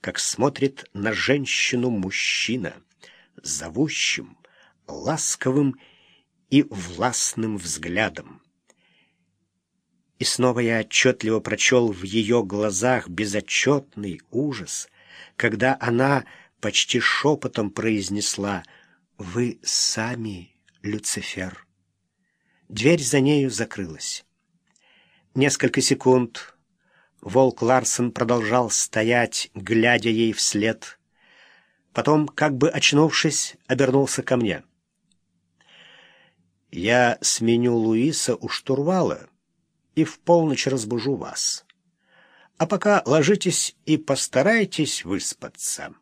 как смотрит на женщину мужчина, зовущим, ласковым и властным взглядом. И снова я отчетливо прочел в ее глазах безотчетный ужас, когда она почти шепотом произнесла «Вы сами, Люцифер». Дверь за нею закрылась. Несколько секунд волк Ларсен продолжал стоять, глядя ей вслед. Потом, как бы очнувшись, обернулся ко мне. «Я сменю Луиса у штурвала и в полночь разбужу вас. А пока ложитесь и постарайтесь выспаться».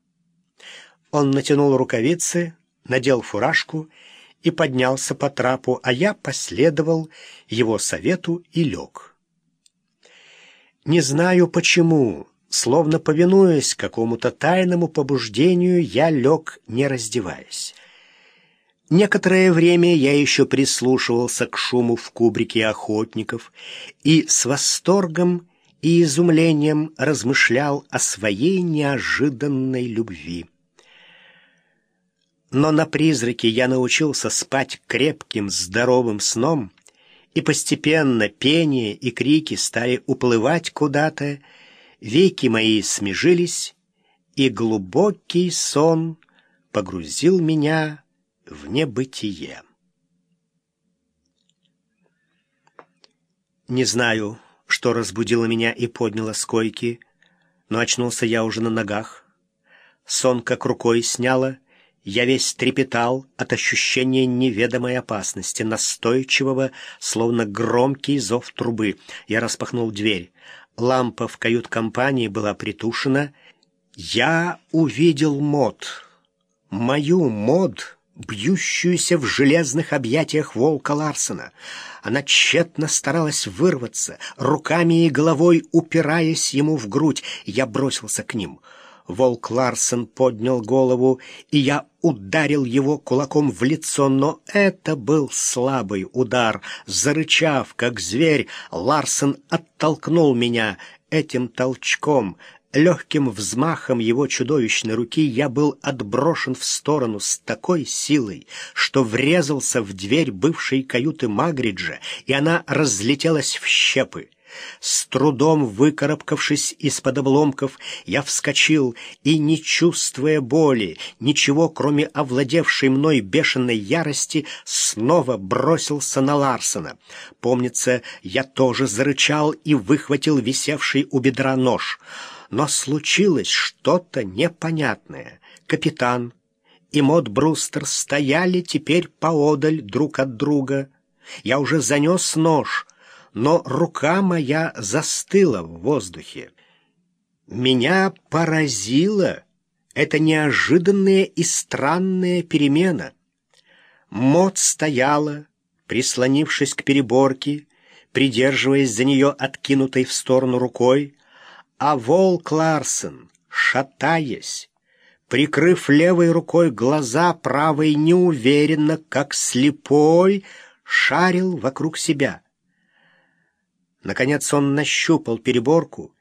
Он натянул рукавицы, надел фуражку и поднялся по трапу, а я последовал его совету и лег. Не знаю почему, словно повинуясь какому-то тайному побуждению, я лег, не раздеваясь. Некоторое время я еще прислушивался к шуму в кубрике охотников и с восторгом и изумлением размышлял о своей неожиданной любви. Но на призраке я научился спать крепким, здоровым сном, и постепенно пение и крики стали уплывать куда-то, веки мои смежились, и глубокий сон погрузил меня в небытие. Не знаю, что разбудило меня и подняло с койки, но очнулся я уже на ногах. Сон как рукой сняло, я весь трепетал от ощущения неведомой опасности, настойчивого, словно громкий зов трубы. Я распахнул дверь. Лампа в кают-компании была притушена. Я увидел мод. Мою мод, бьющуюся в железных объятиях волка Ларсена. Она тщетно старалась вырваться, руками и головой упираясь ему в грудь. Я бросился к ним — Волк Ларсен поднял голову, и я ударил его кулаком в лицо, но это был слабый удар. Зарычав, как зверь, Ларсен оттолкнул меня этим толчком. Легким взмахом его чудовищной руки я был отброшен в сторону с такой силой, что врезался в дверь бывшей каюты Магриджа, и она разлетелась в щепы. С трудом выкарабкавшись из-под обломков, я вскочил и, не чувствуя боли, ничего, кроме овладевшей мной бешеной ярости, снова бросился на Ларсона. Помнится, я тоже зарычал и выхватил висевший у бедра нож. Но случилось что-то непонятное. Капитан и Мод Брустер стояли теперь поодаль друг от друга. Я уже занес нож — но рука моя застыла в воздухе. Меня поразила эта неожиданная и странная перемена. Мот стояла, прислонившись к переборке, придерживаясь за нее откинутой в сторону рукой, а волк Ларсен, шатаясь, прикрыв левой рукой глаза, правой неуверенно, как слепой, шарил вокруг себя — Наконец он нащупал переборку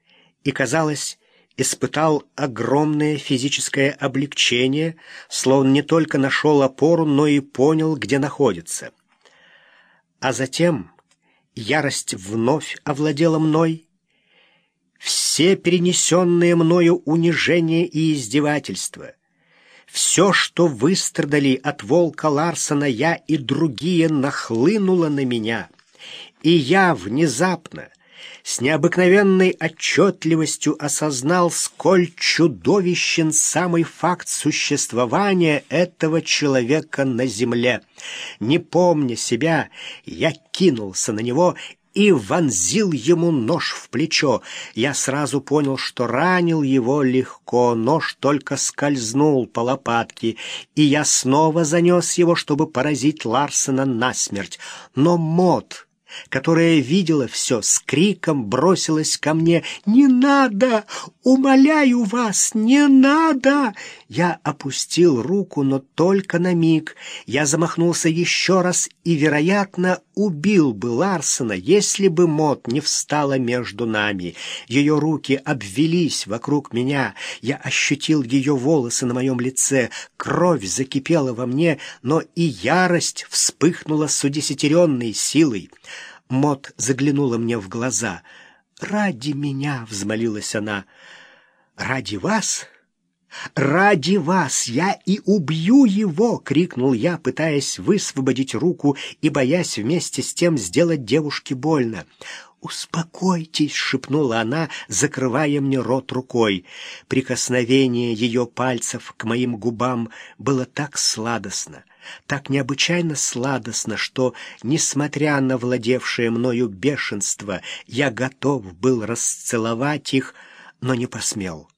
и, казалось, испытал огромное физическое облегчение, словно не только нашел опору, но и понял, где находится. А затем ярость вновь овладела мной. Все перенесенные мною унижения и издевательства, все, что выстрадали от волка Ларсона я и другие, нахлынуло на меня — и я внезапно, с необыкновенной отчетливостью осознал, сколь чудовищен самый факт существования этого человека на земле. Не помня себя, я кинулся на него и вонзил ему нож в плечо. Я сразу понял, что ранил его легко, нож только скользнул по лопатке, и я снова занес его, чтобы поразить Ларсена насмерть. Но Мот которая видела все, с криком бросилась ко мне. «Не надо! Умоляю вас, не надо! Я опустил руку, но только на миг. Я замахнулся еще раз и, вероятно, убил бы Ларсона, если бы Мот не встала между нами. Ее руки обвелись вокруг меня. Я ощутил ее волосы на моем лице. Кровь закипела во мне, но и ярость вспыхнула с удесятеренной силой. Мот заглянула мне в глаза. «Ради меня!» — взмолилась она. «Ради вас?» «Ради вас я и убью его!» — крикнул я, пытаясь высвободить руку и боясь вместе с тем сделать девушке больно. «Успокойтесь!» — шепнула она, закрывая мне рот рукой. Прикосновение ее пальцев к моим губам было так сладостно, так необычайно сладостно, что, несмотря на владевшее мною бешенство, я готов был расцеловать их, но не посмел.